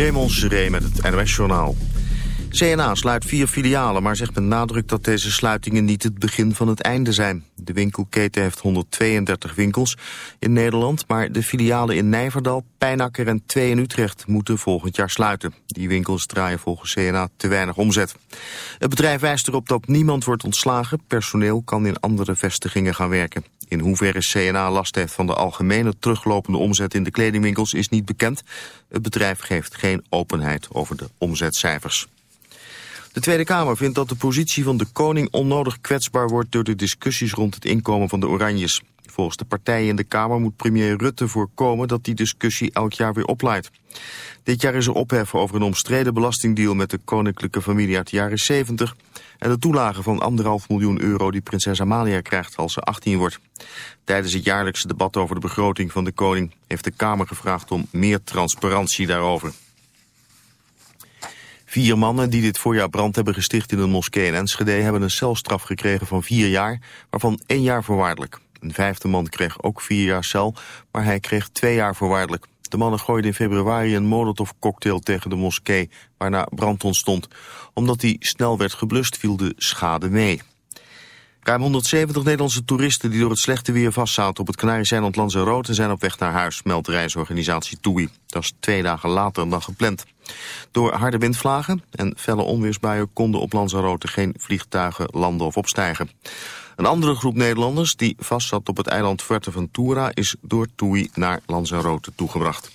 Raymond Seré met het NOS-journaal. CNA sluit vier filialen, maar zegt met nadruk dat deze sluitingen niet het begin van het einde zijn. De winkelketen heeft 132 winkels in Nederland, maar de filialen in Nijverdal, Pijnakker en twee in Utrecht moeten volgend jaar sluiten. Die winkels draaien volgens CNA te weinig omzet. Het bedrijf wijst erop dat niemand wordt ontslagen, personeel kan in andere vestigingen gaan werken. In hoeverre CNA last heeft van de algemene teruglopende omzet in de kledingwinkels is niet bekend. Het bedrijf geeft geen openheid over de omzetcijfers. De Tweede Kamer vindt dat de positie van de koning onnodig kwetsbaar wordt door de discussies rond het inkomen van de Oranjes. Volgens de partijen in de Kamer moet premier Rutte voorkomen dat die discussie elk jaar weer oplaait. Dit jaar is er ophef over een omstreden belastingdeal met de koninklijke familie uit de jaren 70 en de toelage van anderhalf miljoen euro die prinses Amalia krijgt als ze 18 wordt. Tijdens het jaarlijkse debat over de begroting van de koning heeft de Kamer gevraagd om meer transparantie daarover. Vier mannen die dit voorjaar brand hebben gesticht in een moskee in Enschede... hebben een celstraf gekregen van vier jaar, waarvan één jaar voorwaardelijk. Een vijfde man kreeg ook vier jaar cel, maar hij kreeg twee jaar voorwaardelijk. De mannen gooiden in februari een molotovcocktail tegen de moskee... waarna brand ontstond. Omdat die snel werd geblust, viel de schade mee. Ruim 170 Nederlandse toeristen die door het slechte weer vastzaten op het Canarische-eiland Lanzarote zijn op weg naar huis, meldt reisorganisatie TUI. Dat is twee dagen later dan gepland. Door harde windvlagen en felle onweersbuien konden op Lanzarote geen vliegtuigen landen of opstijgen. Een andere groep Nederlanders die vastzat op het eiland Fuerteventura is door TUI naar Lanzarote toegebracht.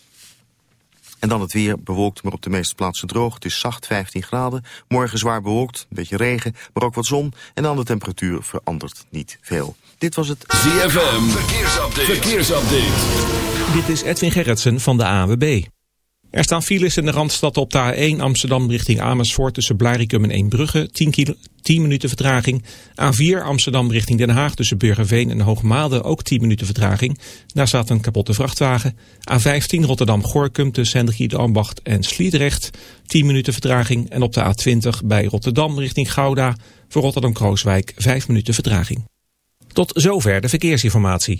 En dan het weer, bewolkt, maar op de meeste plaatsen droog. Het is zacht, 15 graden. Morgen zwaar bewolkt, een beetje regen, maar ook wat zon. En dan de temperatuur verandert niet veel. Dit was het ZFM Verkeersupdate. Verkeersupdate. Dit is Edwin Gerritsen van de AWB. Er staan files in de Randstad op de A1 Amsterdam richting Amersfoort tussen Blarikum en Eembrugge. 10, kilo, 10 minuten vertraging. A4 Amsterdam richting Den Haag tussen Burgerveen en Hoogmaalde ook 10 minuten vertraging. Daar staat een kapotte vrachtwagen. A15 Rotterdam-Gorkum tussen Hendrik de Ambacht en Sliedrecht. 10 minuten vertraging. En op de A20 bij Rotterdam richting Gouda voor Rotterdam-Krooswijk 5 minuten vertraging. Tot zover de verkeersinformatie.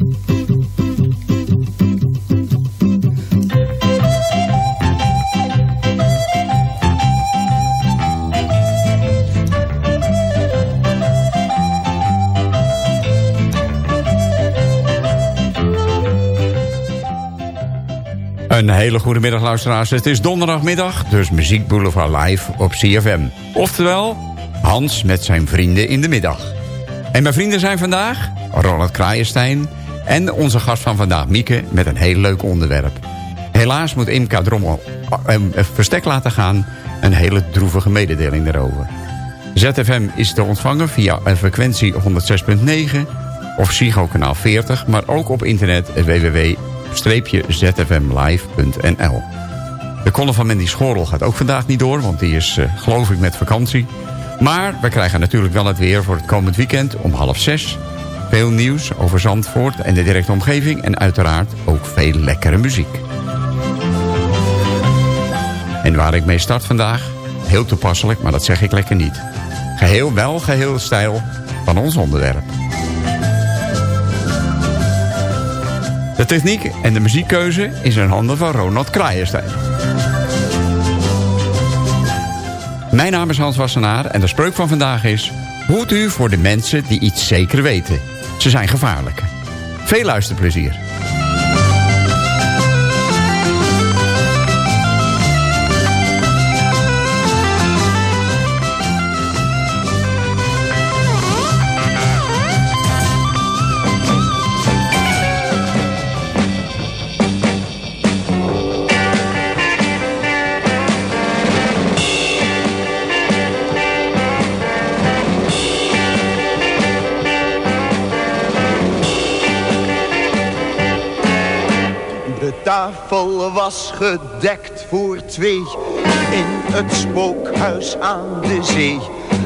Een hele goede middag luisteraars. Het is donderdagmiddag, dus Muziek Boulevard live op CFM. Oftewel, Hans met zijn vrienden in de middag. En mijn vrienden zijn vandaag Ronald Kraaienstein... en onze gast van vandaag, Mieke, met een heel leuk onderwerp. Helaas moet Imka Drommel eh, een verstek laten gaan... een hele droevige mededeling daarover. ZFM is te ontvangen via een frequentie 106.9 of Psycho kanaal 40... maar ook op internet www.zfmlive.nl. De column van Mandy Schorel gaat ook vandaag niet door... want die is, uh, geloof ik, met vakantie. Maar we krijgen natuurlijk wel het weer voor het komend weekend om half zes. Veel nieuws over Zandvoort en de directe omgeving... en uiteraard ook veel lekkere muziek. En waar ik mee start vandaag, heel toepasselijk, maar dat zeg ik lekker niet. Geheel wel geheel stijl van ons onderwerp. De techniek en de muziekkeuze is in handen van Ronald Kraaienstein. Mijn naam is Hans Wassenaar en de spreuk van vandaag is... Hoort u voor de mensen die iets zeker weten. Ze zijn gevaarlijk. Veel luisterplezier. Tafel was gedekt voor twee in het spookhuis aan de zee.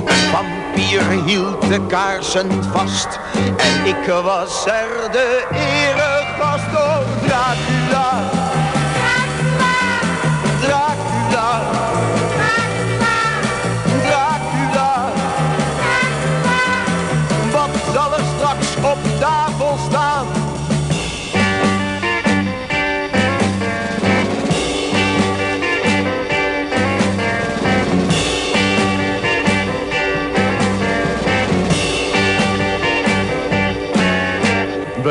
Een vampier hield de kaarsen vast en ik was er de eregast. Oh,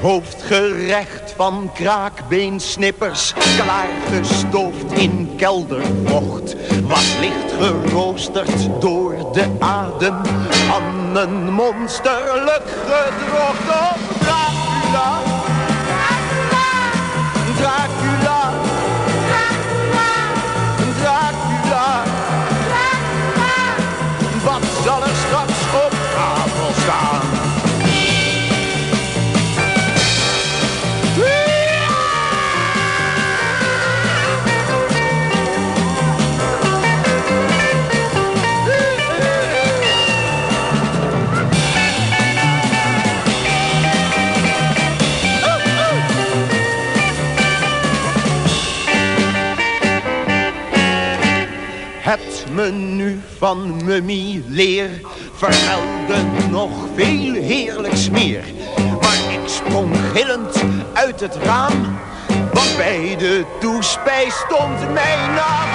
hoofdgerecht van kraakbeensnippers, klaargestoofd in keldervocht, was licht geroosterd door de adem van een monsterlijk gedrocht. Dracula, Dracula, van Leer vermeldde nog veel heerlijks meer. Maar ik sprong gillend uit het raam, want bij de toespijs stond mijn naam.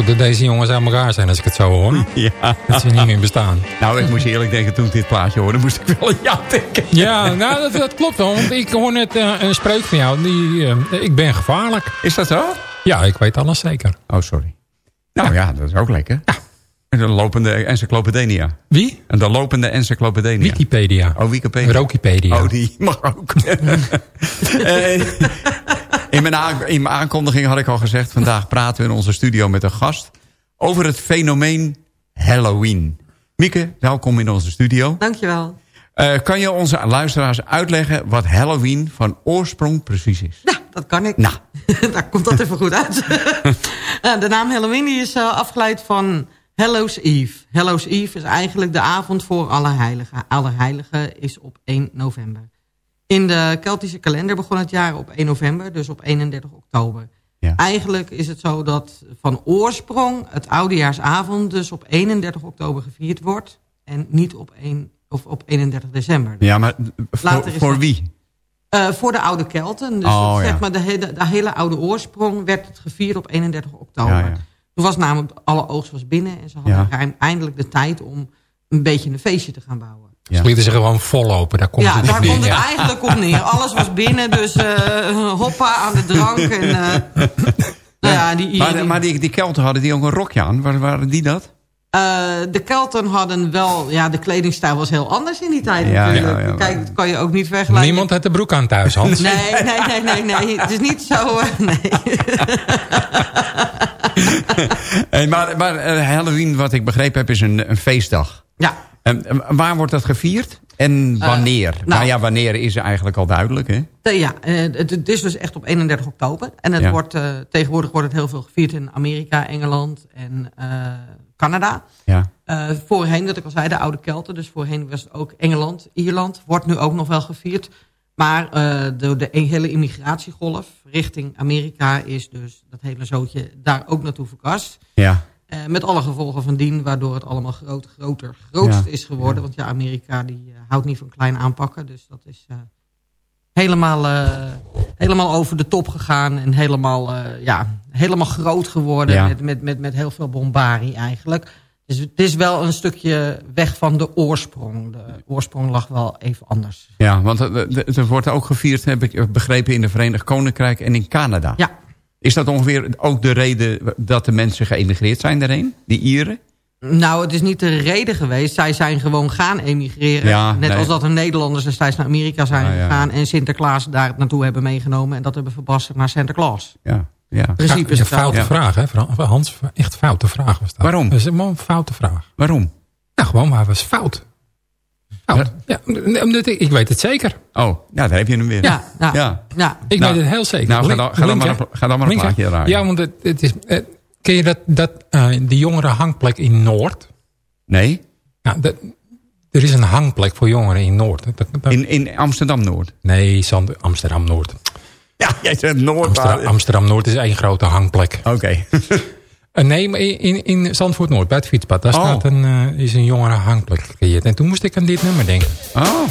Goed dat deze jongens aan elkaar zijn als ik het zo hoor. Ja. Dat ze niet meer bestaan. Nou, ik moest eerlijk denken, toen ik dit plaatje hoorde, moest ik wel aan jou denken. Ja, nou dat, dat klopt wel. Want ik hoor net eh, een spreuk van jou. Die, eh, ik ben gevaarlijk. Is dat zo? Ja, ik weet alles zeker. Oh, sorry. Nou ja, dat is ook lekker. Ja. De lopende encyclopedenia. Wie? En de lopende encyclopedenia. Wikipedia. Oh, Wikipedia. Rokipedia. Oh, die mag ook. Eh, in, mijn in mijn aankondiging had ik al gezegd... vandaag praten we in onze studio met een gast... over het fenomeen Halloween. Mieke, welkom in onze studio. Dankjewel. Eh, kan je onze luisteraars uitleggen wat Halloween van oorsprong precies is? Ja, dat kan ik. Nou. Daar komt dat even goed uit. Eh, de naam Halloween is eh, afgeleid van Hallows Eve. Hallows Eve is eigenlijk de avond voor Allerheiligen. Allerheiligen is op 1 november. In de Keltische kalender begon het jaar op 1 november, dus op 31 oktober. Ja. Eigenlijk is het zo dat van oorsprong het oudejaarsavond dus op 31 oktober gevierd wordt. En niet op, 1, of op 31 december. Ja, maar voor, wie? Eh, voor de oude Kelten. Dus Oh, ja. zeg maar de, hele, de hele oude oorsprong werd het gevierd op 31 oktober. Ja. Toen was namelijk alle oogst was binnen. En ze hadden eindelijk de tijd om een beetje een feestje te gaan bouwen. Ze lieten ze gewoon vol open. Daar komt ja, het daar op neer. komt het Ja. eigenlijk op neer. Alles was binnen, dus eh, hoppa aan de drank. En, eh, Nou ja, die, maar die- maar die, die Kelten hadden die ook een rokje aan. Waar, waren die dat? Eh, de Kelten hadden wel... Ja, de kledingstijl was heel anders in die tijd Ja, natuurlijk. ja, ja. Kijk, dat kan je ook niet vergelijken. Niemand had de broek aan thuis, Hans. Nee, nee, nee, nee, nee. Het is niet zo... eh, nee. Hey, maar maar Halloween, wat ik begrepen heb, is een, een feestdag. Ja. En, eh, waar wordt dat gevierd? En wanneer? nou, nou- ja, wanneer is eigenlijk al duidelijk, hè? Eh, Ja, eh, het, het is dus echt op 31 oktober. En het Ja. wordt, eh, tegenwoordig wordt het heel veel gevierd in Amerika, Engeland en eh, Canada. Ja. Eh, voorheen, wat ik al zei, de oude Kelten. Dus voorheen was het ook Engeland, Ierland. Wordt nu ook nog wel gevierd. Maar eh, de, de hele immigratiegolf richting Amerika is dus dat hele zootje daar ook naartoe verkast. Ja. Eh, met alle gevolgen van dien, waardoor het allemaal groter, groter, grootst Ja. is geworden. Want ja, Amerika die eh, houdt niet van klein aanpakken. Dus dat is eh, helemaal, helemaal over de top gegaan. En helemaal, ja, helemaal groot geworden. Ja. Met, met, met, met heel veel bombarie eigenlijk. Dus het is wel een stukje weg van de oorsprong. De oorsprong lag wel even anders. Ja, want het wordt ook gevierd, heb ik begrepen, in de Verenigd Koninkrijk en in Canada. Ja. Is dat ongeveer ook de reden dat de mensen geëmigreerd zijn daarheen? Die Ieren? Nou, het is niet de reden geweest. Zij zijn gewoon gaan emigreren. Ja, Net nee. als dat de Nederlanders destijds naar Amerika zijn Ah, ja. gegaan... en Sinterklaas daar naartoe hebben meegenomen... en dat hebben verbasterd naar Santa Claus. Ja, ja. In principe is een foute Ja. vraag, hè, Hans? Echt foute vraag was dat. Waarom? Dat is een foute vraag. Waarom? Nou, gewoon, maar het was fout. Fout. Ja, omdat ik, weet het zeker. Oh, ja, daar heb je hem weer. Ja, ja, Ja. Ik Nou, weet het heel zeker. nou, ga dan- ga dan maar een- ga dan maar een Link, hè? plaatje draaien. Ja, want het, het is... eh, ken je dat, dat eh, die jongere hangplek in Noord? Nee? Nou, dat, er is een hangplek voor jongeren in Noord. Dat, dat- In, in Amsterdam-Noord? nee, Amsterdam-Noord. Ja, jij zegt Noord. Amsterdam- Amsterdam-Noord is één grote hangplek. Oké. nee, maar in, in Zandvoort-Noord, bij het fietspad. Daar Oh. staat een, eh, is een jongere hangplek gecreëerd. En toen moest ik aan dit nummer denken. Oh.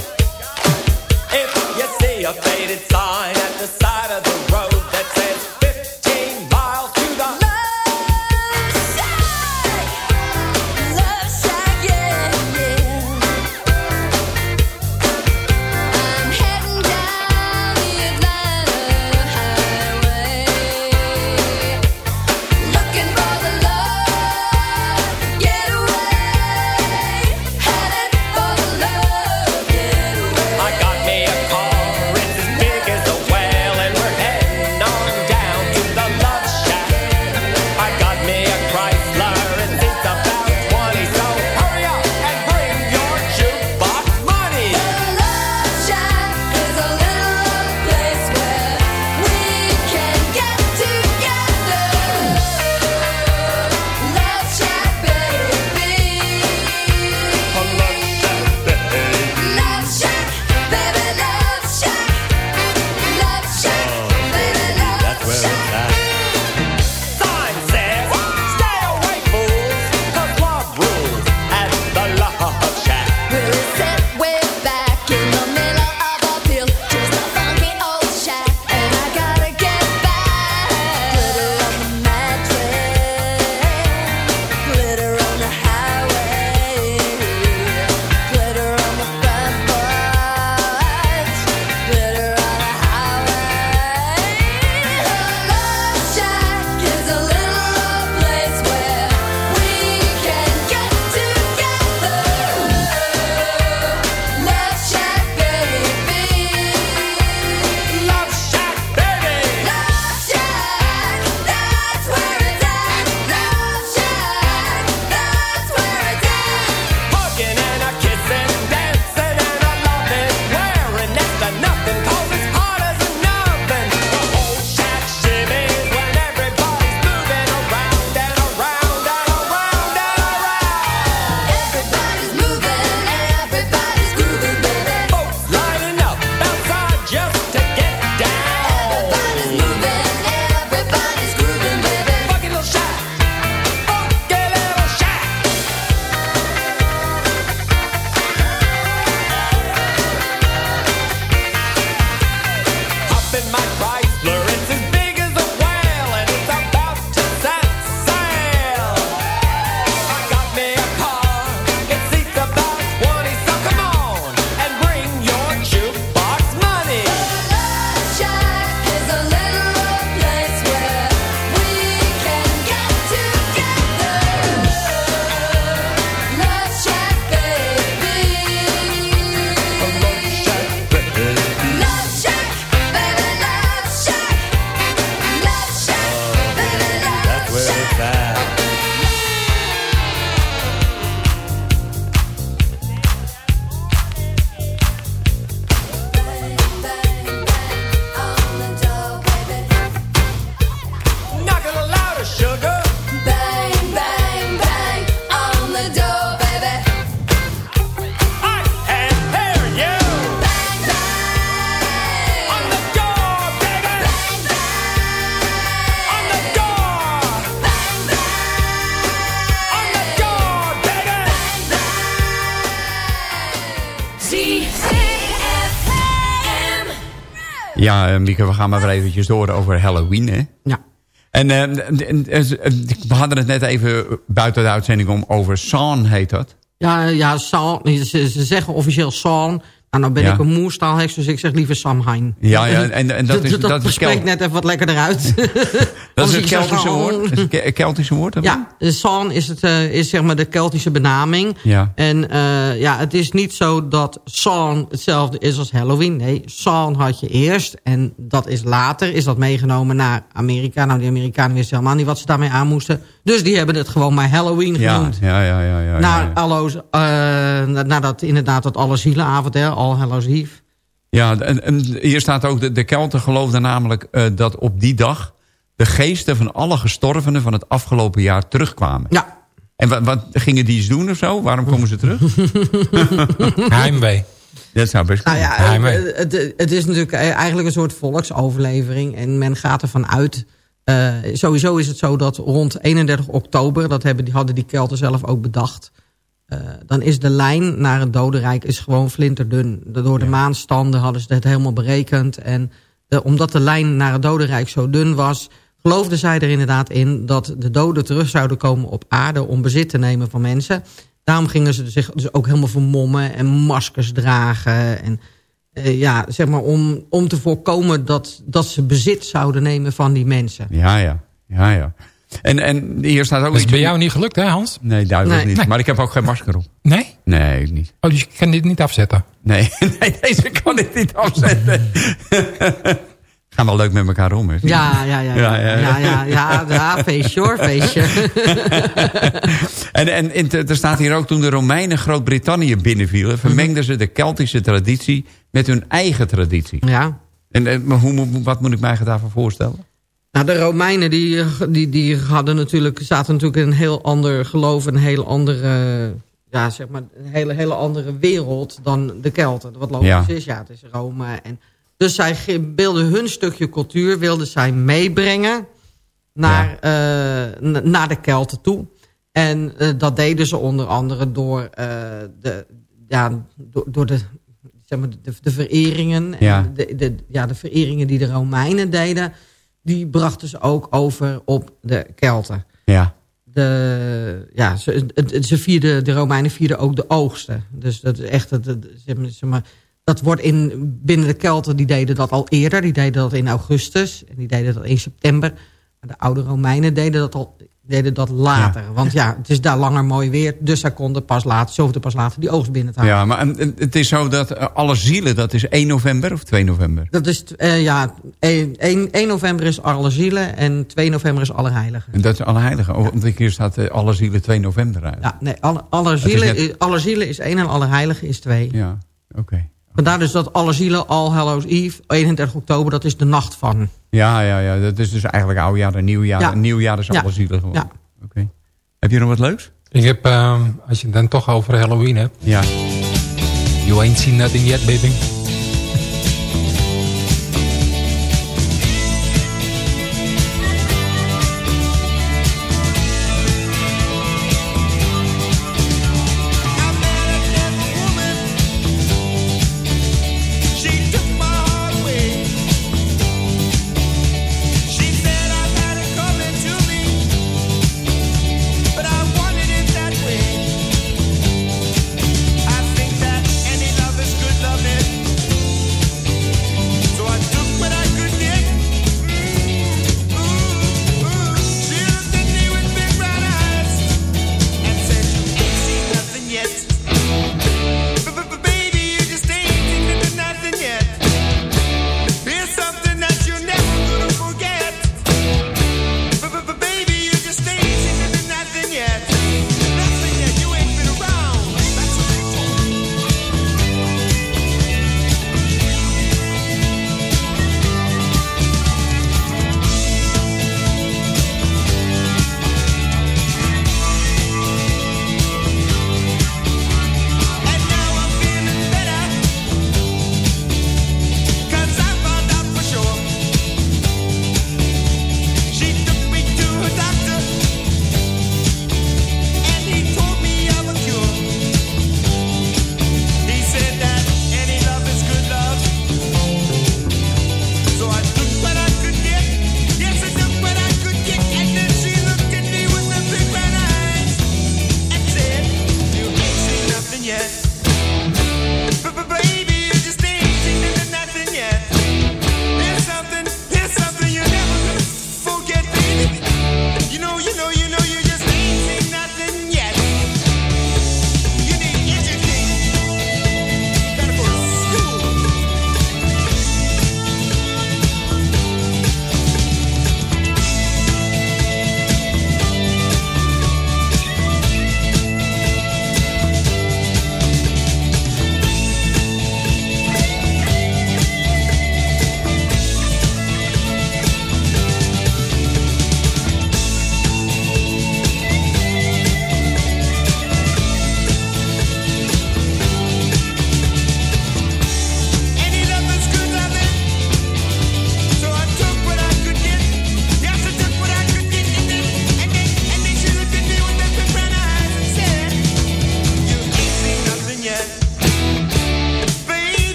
Mieke, we gaan maar weer eventjes door over Halloween, hè? Ja. En eh, en- en- en- we hadden het net even buiten de uitzending om over San heet dat. Ja, ja ze, ze zeggen officieel Saal. Nou, nou ben Ja. ik een moerstaalheks, dus ik zeg liever Samhain. Ja, ja, en- en dat is- dat, dat spreekt net even wat lekkerder uit. Dat is het Keltische Saal. woord? Is het Keltische woord? Ja, San is, het, eh, is zeg maar de Keltische benaming. Ja. En eh, ja, het is niet zo dat San hetzelfde is als Halloween. Nee, San had je eerst. En dat is later, is dat meegenomen naar Amerika. Nou, die Amerikanen wisten helemaal niet wat ze daarmee aan moesten. Dus die hebben het gewoon maar Halloween Ja, genoemd. ja, ja, ja. ja, Na, ja. allo's, na- nadat inderdaad dat Allerzielenavond, hè, All Hallows Eve. Ja, en, en hier staat ook, de, de Kelten geloofden namelijk eh, dat op die dag... de geesten van alle gestorvenen van het afgelopen jaar terugkwamen. Ja. En wat, wat gingen die iets doen of zo? Waarom komen ze terug? Heimwee. Dat zou best Nou ja, Heimwee. het, het, het is natuurlijk eigenlijk een soort volksoverlevering. En men gaat ervan uit... eh, sowieso is het zo dat rond 31 oktober... dat hebben, die, hadden die Kelten zelf ook bedacht... eh, dan is de lijn naar het dodenrijk is gewoon flinterdun. Door de maanstanden hadden ze het helemaal berekend. En de- omdat de lijn naar het dodenrijk zo dun was... geloofden zij er inderdaad in dat de doden terug zouden komen op aarde... om bezit te nemen van mensen. Daarom gingen ze zich dus ook helemaal vermommen en maskers dragen. En eh, ja, zeg maar om, om te voorkomen dat, dat ze bezit zouden nemen van die mensen. Ja, ja. ja, ja. En, en hier staat ook... Dat is iets- bij jou niet gelukt, hè Hans? Nee, duidelijk Nee. niet. Nee. Maar ik heb ook geen masker op. Nee? Nee, niet. Oh, dus je kan dit niet afzetten? Nee, nee deze kan ik niet afzetten. Gaan wel leuk met elkaar om, hè? Ja, ja, ja. Ja, ja, ja. ja, ja, ja, feestje hoor, feestje. En, en, en er staat hier ook, toen de Romeinen Groot-Brittannië binnenvielen... vermengden ze de Keltische traditie met hun eigen traditie. Ja. En, en maar hoe, moet- wat moet ik mij daarvan voorstellen? Nou, de Romeinen die, die, die hadden natuurlijk, zaten natuurlijk in een heel ander geloof, een heel andere, ja, zeg maar, een hele, hele andere wereld dan de Kelten. Wat logisch Ja. is, ja, het is Rome. En, dus zij wilden hun stukje cultuur, wilden zij meebrengen naar, eh, naar de Kelten toe. En eh, dat deden ze onder andere door, eh, de, ja, door, door de, zeg maar, de, de vereringen. Ja. En de, de, ja, de vereringen die de Romeinen deden, die brachten ze ook over op de Kelten. Ja, De, ja, ze, vierden, de Romeinen vierden ook de oogsten. Dus dat is echt, het- zeg maar, dat wordt in, binnen de Kelten, die deden dat al eerder. Die deden dat in augustus en die deden dat in september. Maar de oude Romeinen deden dat, al, deden dat later. Want ja, het is daar langer mooi weer. Dus zij konden pas later, zoveel pas later die oogst binnen ja maar en- het is zo dat eh, alle zielen, dat is 1 november of 2 november? Dat is, eh, ja, 1, 1, 1 november is Alle Zielen en 2 november is Allerheiligen. En dat is alle heiligen. Oh, want hier staat eh, alle zielen 2 november uit. Ja, nee, alle, alle, is zielen, net- is, alle zielen is 1 en Allerheiligen is 2. Ja, oké. Vandaar dus dat alle zielen, All Hallows Eve, 31 oktober, dat is de nacht van. Ja, ja, ja, dat is dus eigenlijk oudjaar en nieuwjaar. Ja. Nieuwjaar is Ja. alle zielen gewoon. Ja. Oké. Heb je nog wat leuks? Ik heb, ehm, als je het dan toch over Halloween hebt... Ja. You ain't seen nothing yet, baby.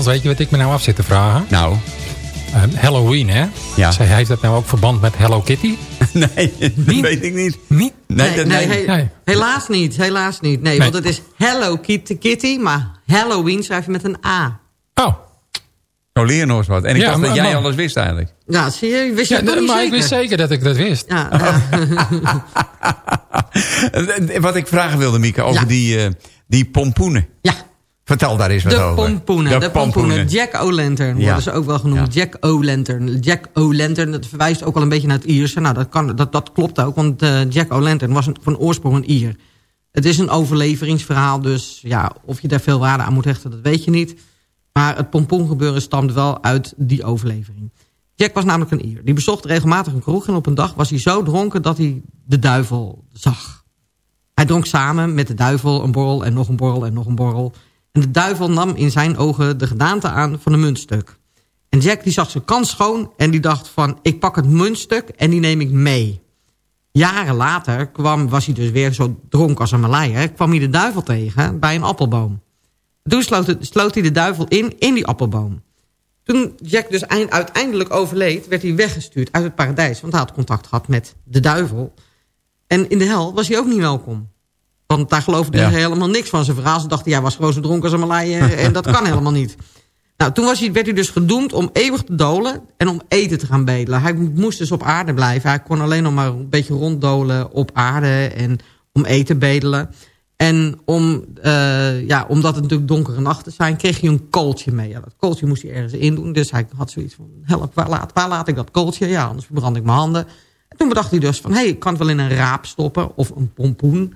Hans, weet je wat ik me nou af zit te vragen? Nou, Eh, Halloween, hè? Ja. Zij heeft dat nou ook verband met Hello Kitty? nee, dat Niet? weet ik niet. Niet? Nee, dat- nee. he- Nee. helaas niet. Helaas niet. Nee, Nee. want het is Hello Kitty, Kitty, maar Halloween schrijf je met een A. Oh. Nou, leer nog eens wat. En ik Ja, dacht dat jij maar- alles wist eigenlijk. Ja, zie je? Wist je Ja, maar ik zeker? wist zeker dat ik dat wist. Ja, ja. Eh, Wat ik vragen wilde, Mieke, over Ja. die, eh, die pompoenen. ja. Vertel daar eens wat De over. pompoenen, de, pompoenen. Jack O'Lantern Ja. worden ze ook wel genoemd. Jack O'Lantern. Jack O'Lantern, dat verwijst ook al een beetje naar het Ierse. Nou, dat, kan, dat, dat klopt ook, want eh, Jack O'Lantern was een, van oorsprong een Ier. Het is een overleveringsverhaal, dus ja, of je daar veel waarde aan moet hechten, dat weet je niet. Maar het pompoengebeuren stamt wel uit die overlevering. Jack was namelijk een Ier. Die bezocht regelmatig een kroeg en op een dag was hij zo dronken dat hij de duivel zag. Hij dronk samen met de duivel een borrel en nog een borrel en nog een borrel. En de duivel nam in zijn ogen de gedaante aan van een muntstuk. En Jack die zag zijn kans schoon en die dacht van... ik pak het muntstuk en die neem ik mee. Jaren later kwam, was hij dus weer zo dronken als een maleier... kwam hij de duivel tegen bij een appelboom. Toen sloot, sloot hij de duivel in, in die appelboom. Toen Jack dus eind- uiteindelijk overleed... werd hij weggestuurd uit het paradijs... want hij had contact gehad met de duivel. En in de hel was hij ook niet welkom. Want daar geloofde Ja. hij helemaal niks van zijn verhaal. Ze dachten, jij was gewoon zo dronken als een maleier... en dat kan helemaal niet. Nou, toen was hij, werd hij dus gedoemd om eeuwig te dolen en om eten te gaan bedelen. Hij moest dus op aarde blijven. Hij kon alleen nog maar een beetje ronddolen op aarde en om eten bedelen. En om, eh, ja, omdat het natuurlijk donkere nachten zijn, kreeg hij een kooltje mee. Ja, dat kooltje moest hij ergens in doen. Dus hij had zoiets van, help, waar laat, waar laat ik dat kooltje? Ja, anders verbrand ik mijn handen. En toen bedacht hij dus van, hé, hey, ik kan het wel in een raap stoppen of een pompoen.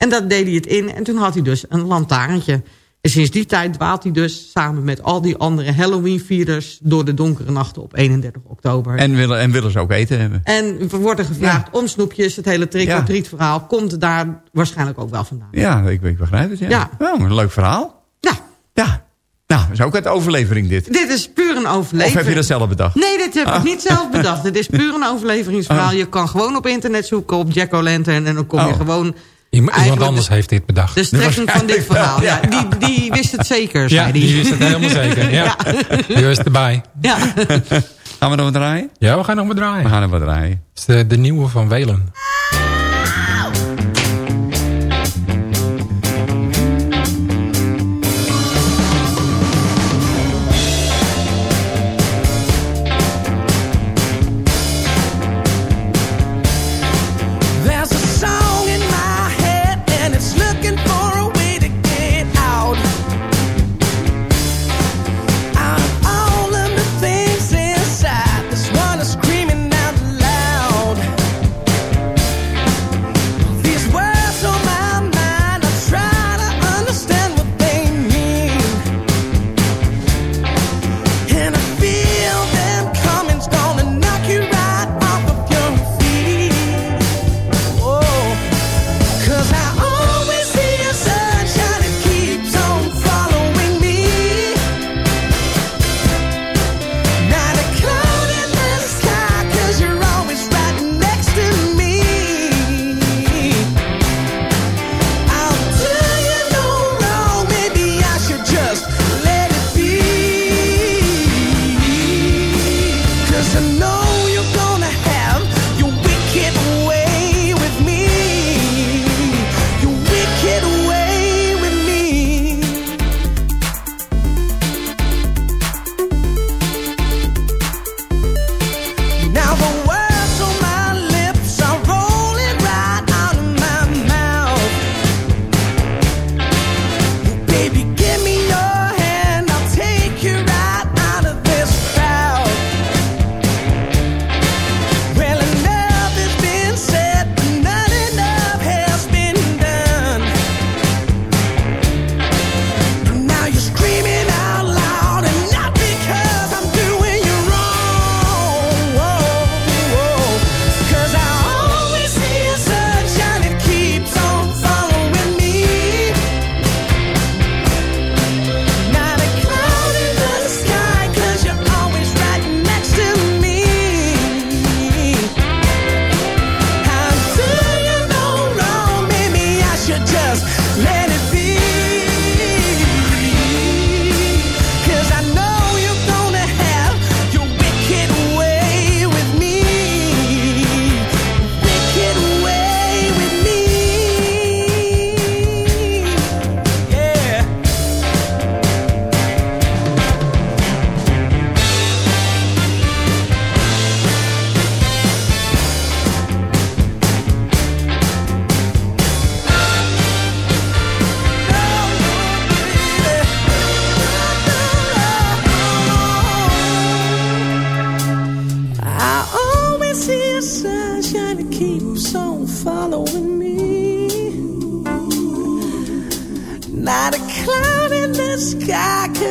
En dat deed hij het in en toen had hij dus een lantaarntje. En sinds die tijd dwaalt hij dus samen met al die andere Halloween-vierders... door de donkere nachten op 31 oktober. En willen, en willen ze ook eten hebben. En we worden gevraagd om snoepjes. Het hele trick-or-treat verhaal komt daar waarschijnlijk ook wel vandaan. Ja, ik, ik begrijp het. Ja. Ja. Oh, een leuk verhaal. Ja, Ja. Nou, dat is ook uit overlevering dit. dit is puur een overlevering. Of heb je dat zelf bedacht? Nee, dit heb ik niet zelf bedacht. Het is puur een overleveringsverhaal. Je kan gewoon op internet zoeken op Jack O'Lantern... en dan kom je Oh. gewoon Iemand Eigenlijk anders de- heeft dit bedacht. de strekking van dit verhaal. Ja, die, die wist het zeker, zei ja, die wist het helemaal zeker. Ja. Die was erbij. Ja. Gaan we nog wat draaien? Ja, we gaan nog maar draaien. We gaan nog wat draaien. Dat is de, de nieuwe van Welen.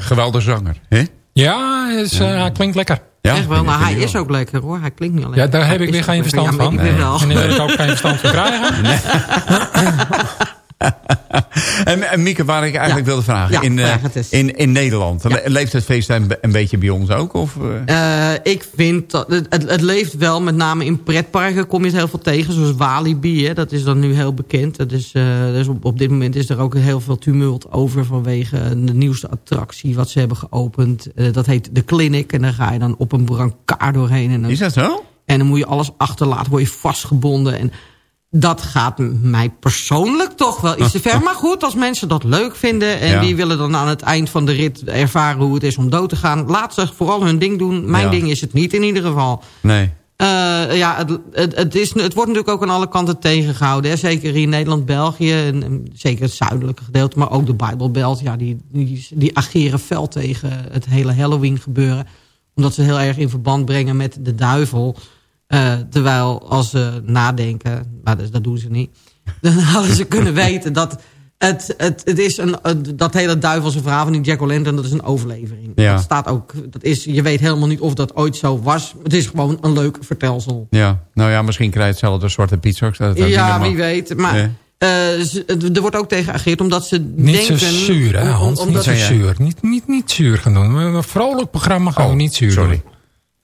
Geweldige zanger. Hè? Ja, is, eh, hij klinkt lekker. Ja, Echt wel, maar hij is ook lekker hoor. Hij klinkt niet alleen. Ja, daar heb Hij ik weer geen lekker. verstand van. En daar wil ik ook geen verstand van krijgen. En, en Mieke, waar ik eigenlijk wilde vragen. In, eh, vraag in, in Nederland, leeft het feest een, be- een beetje bij ons ook? Of, eh? Eh, ik vind dat het, het, leeft wel, met name in pretparken kom je het heel veel tegen. Zoals Walibi, hè, dat is dan nu heel bekend. Dat is, dus op, op dit moment is er ook heel veel tumult over vanwege de nieuwste attractie wat ze hebben geopend. Dat heet de Clinic en daar ga je dan op een brancard doorheen. En dan, is dat zo? en dan moet je alles achterlaten, word je vastgebonden. En dat gaat mij persoonlijk toch wel iets te ver. Maar goed, als mensen dat leuk vinden... en Ja. die willen dan aan het eind van de rit ervaren hoe het is om dood te gaan... laat ze vooral hun ding doen. Mijn Ja. ding is het niet in ieder geval. Nee. Eh, ja, het, het, het, is, het wordt natuurlijk ook aan alle kanten tegengehouden. Hè? Zeker in Nederland, België, en, en zeker het zuidelijke gedeelte... maar ook de Bijbelbelt, ja, die, die, die ageren fel tegen het hele Halloween gebeuren. Omdat ze heel erg in verband brengen met de duivel... Eh, terwijl als ze nadenken, maar dus, dat doen ze niet... dan hadden ze kunnen weten dat het, het, het is een, het- dat hele duivelse verhaal van die Jack O'Lantern... dat is een overlevering. Ja. Dat staat ook, dat is, je weet helemaal niet of dat ooit zo was. Het is gewoon een leuk vertelsel. Ja, nou ja, misschien krijgt hetzelfde zwarte pizza. dat Ja, wie weet. Maar Nee. eh, ze- er wordt ook tegen geageerd omdat ze Niet denken... zo zuur, hè, Hans? om- Niet omdat- zo zuur. Niet, niet, niet zuur gaan doen. Een vrolijk programma gaan we niet zuur Oh, sorry. doen.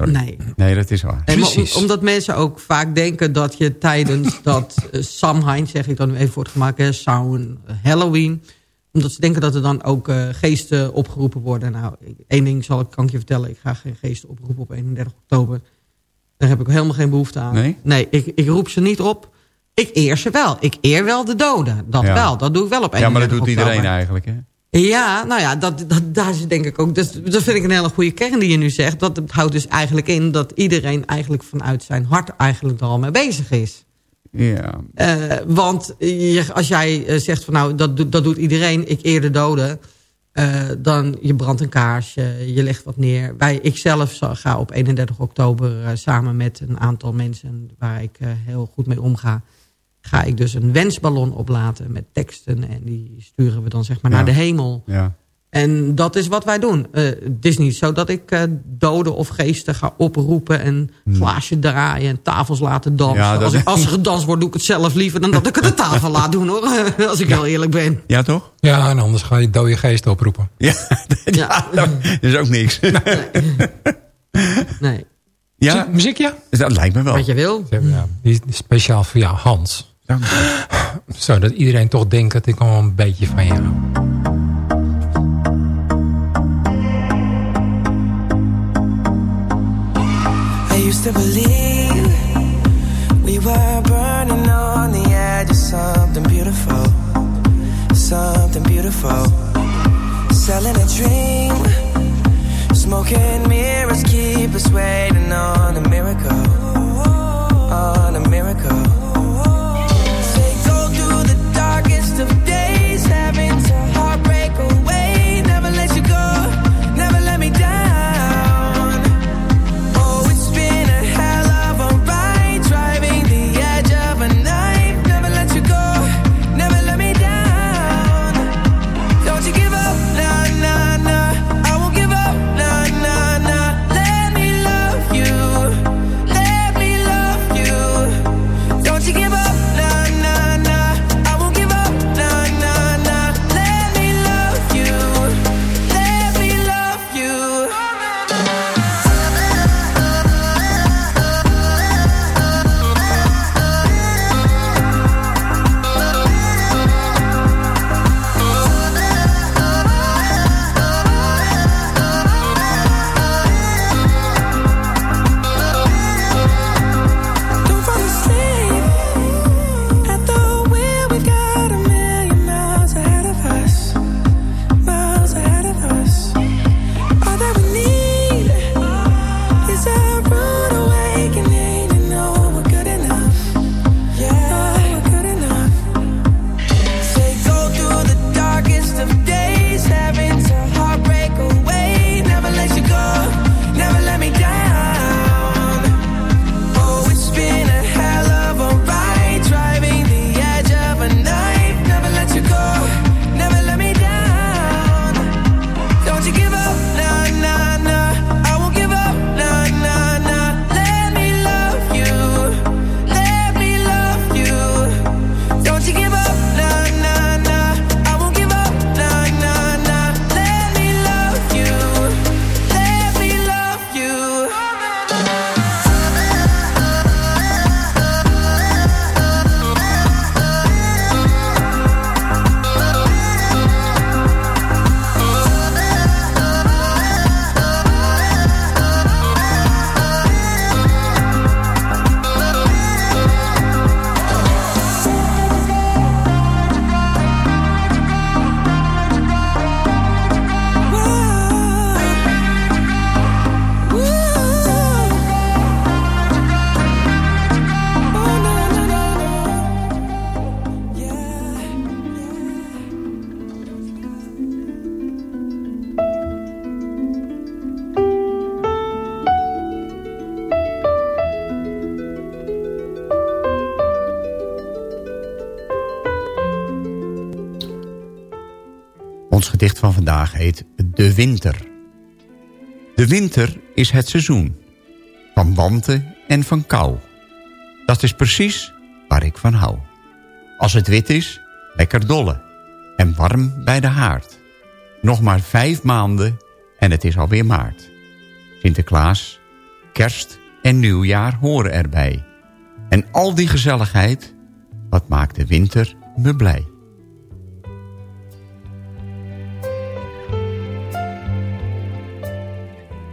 Nee. Nee, dat is waar. Nee, om- omdat mensen ook vaak denken dat je tijdens dat uh, Samhain, zeg ik dan even voor het gemak, hè, Samhain, eh, Halloween, omdat ze denken dat er dan ook eh, geesten opgeroepen worden. Nou, één ding zal ik, kan ik je vertellen, ik ga geen geesten oproepen op 31 oktober. Daar heb ik helemaal geen behoefte aan. Nee? Nee, ik, ik roep ze niet op. Ik eer ze wel. Ik eer wel de doden. Dat Ja. wel. Dat doe ik wel op 31 Ja, maar dat doet oktober. iedereen eigenlijk, hè? Ja, nou ja, dat, dat, daar is denk ik ook. Dus, dat vind ik een hele goede kern die je nu zegt. Dat houdt dus eigenlijk in dat iedereen eigenlijk vanuit zijn hart eigenlijk er al mee bezig is. Ja. Eh, want je, als jij eh, zegt van nou, dat, doet- dat doet iedereen, ik eer de doden. eh, dan je brandt een kaarsje, je legt wat neer. Wij, ik zelf ga op 31 oktober samen met een aantal mensen waar ik heel goed mee omga. Ga ik dus een wensballon oplaten met teksten. En die sturen we dan zeg maar Ja. naar de hemel. Ja. En dat is wat wij doen. Eh, het is niet zo dat ik eh, doden of geesten ga oproepen... en glaasje draaien en tafels laten dansen. Ja, dat- als, als er gedanst wordt, doe ik het zelf liever... dan dat ik het de tafel laat doen, hoor. Als ik heel eerlijk ben. ja, toch? Ja, en anders ga je dode geest oproepen. Ja, Ja. dat is ook niks. Nee, Ja, Muziek- Muziekje? dat lijkt me wel. wat je wil. Ja, die is speciaal voor jou, Hans. Dank Zodat iedereen toch denkt dat ik al een beetje van je hou. I used to believe we were burning on the edge of something beautiful, something beautiful. Selling a dream, smoking mirrors keep us waiting on a miracle, on a miracle. 17 van vandaag heet De Winter. De winter is het seizoen. Van wanten en van kou. Dat is precies waar ik van hou. Als het wit is, lekker dolle. En warm bij de haard. Nog maar vijf maanden en het is alweer maart. Sinterklaas, kerst en nieuwjaar horen erbij. En al die gezelligheid, wat maakt de winter me blij.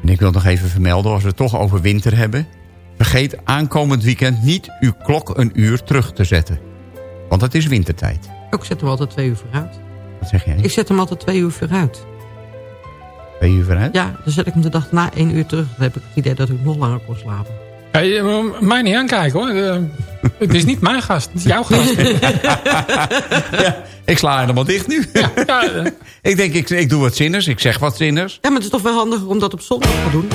En ik wil nog even vermelden, als we het toch over winter hebben... vergeet aankomend weekend niet uw klok een uur terug te zetten. Want het is wintertijd. Ik zet hem altijd twee uur vooruit. Wat zeg jij? Ik zet hem altijd twee uur vooruit. Twee uur vooruit? Ja, dan zet ik hem de dag na één uur terug. Dan heb ik het idee dat ik nog langer kon slapen. Hey, je moet mij niet aankijken hoor. Eh, het is niet mijn gast, het is jouw gast. ja, ik sla helemaal dicht nu. Ja, ja, eh. ik denk, ik, ik doe wat zinners. Ik zeg wat zinners. Ja, maar het is toch wel handiger om dat op zondag te doen.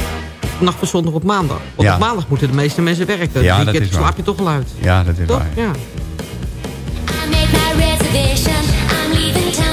Nacht van zondag op maandag. Want Ja. op maandag moeten de meeste mensen werken. Ja, Dus dat weekend is waar. slaap je toch wel uit. Ja, dat is Toch? waar. Ja. I make my reservation. I'm leaving town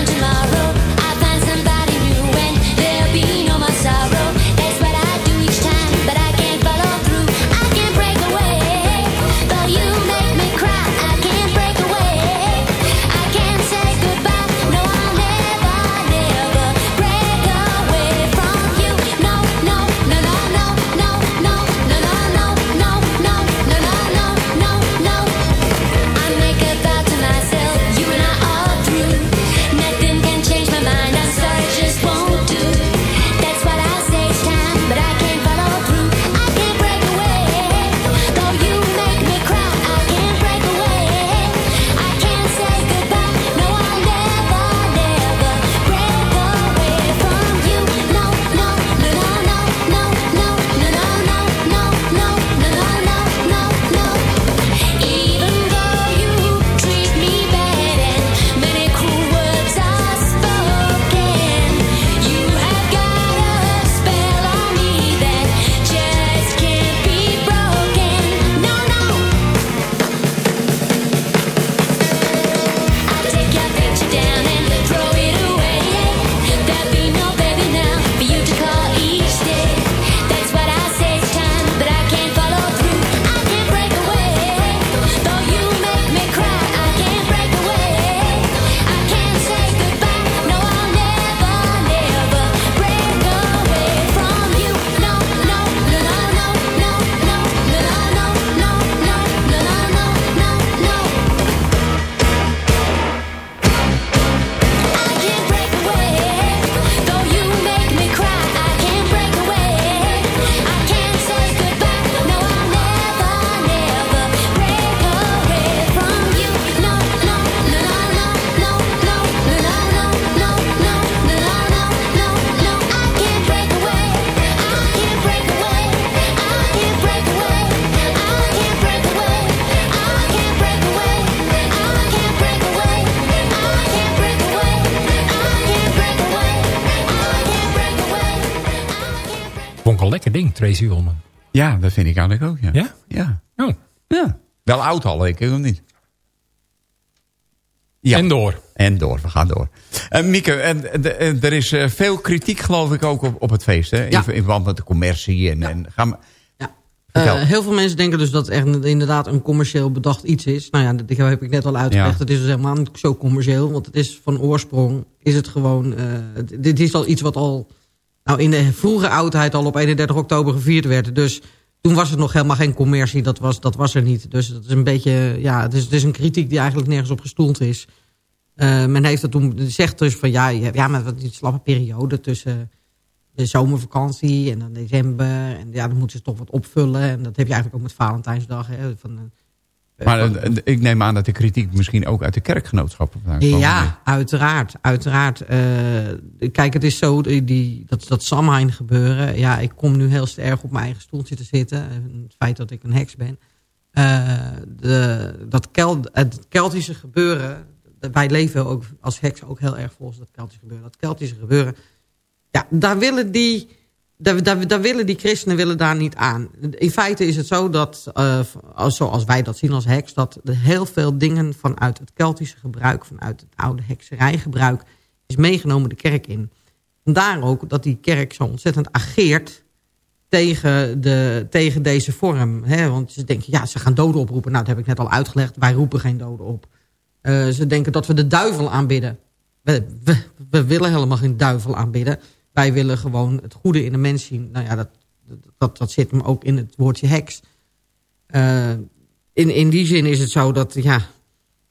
Ja, dat vind ik eigenlijk ook, ja. Ja? Ja. Oh. ja. Wel oud al, ik of niet? Ja. En door. En door, we gaan door. Eh Mieke, en, en, en er is eh, veel kritiek geloof ik ook op, op het feest, hè? In, Ja. in verband met de commercie. En, en, ga maar, Ja. Eh, heel veel mensen denken dus dat het echt inderdaad een commercieel bedacht iets is. Nou ja, dat heb ik net al uitgelegd. Ja. Het is dus helemaal niet zo commercieel. Want het is van oorsprong, is het gewoon... eh, dit is al iets wat al nou, in de vroege oudheid al op 31 oktober gevierd werd. Dus toen was het nog helemaal geen commercie. Dat was, dat was er niet. Dus dat is een beetje... Ja, het is, het is een kritiek die eigenlijk nergens op gestoeld is. Eh, men heeft dat toen zegt dus van ja, ja maar wat die slappe periode tussen de zomervakantie en dan december. En ja, dan moeten ze toch wat opvullen. En dat heb je eigenlijk ook met Valentijnsdag. Hè, van, eh, maar van- eh, ik neem aan dat de kritiek misschien ook uit de kerkgenootschappen vandaan kwam. ja, uiteraard. uiteraard. Eh, kijk, het is zo, die, dat, dat Samhain gebeuren. Ja, ik kom nu heel erg op mijn eigen stoeltje te zitten. En Het feit dat ik een heks ben. Eh, de, dat Kel, het Keltische gebeuren. Wij leven ook als heks ook heel erg volgens dat Keltische gebeuren. Dat Keltische gebeuren. Ja, daar willen die... Daar, willen die christenen willen daar niet aan. In feite is het zo dat, eh, als- zoals wij dat zien als heks... dat heel veel dingen vanuit het Keltische gebruik... vanuit het oude hekserijgebruik... is meegenomen de kerk in. Vandaar ook dat die kerk zo ontzettend ageert tegen, de, tegen deze vorm. Hè? Want ze denken, ja, ze gaan doden oproepen. Nou, dat heb ik net al uitgelegd. Wij roepen geen doden op. Uh, ze denken dat we de duivel aanbidden. We, we, we, willen helemaal geen duivel aanbidden. Wij willen gewoon het goede in de mens zien. Nou ja, dat, dat, dat zit hem ook in het woordje heks. Uh, in, in die zin is het zo dat, ja...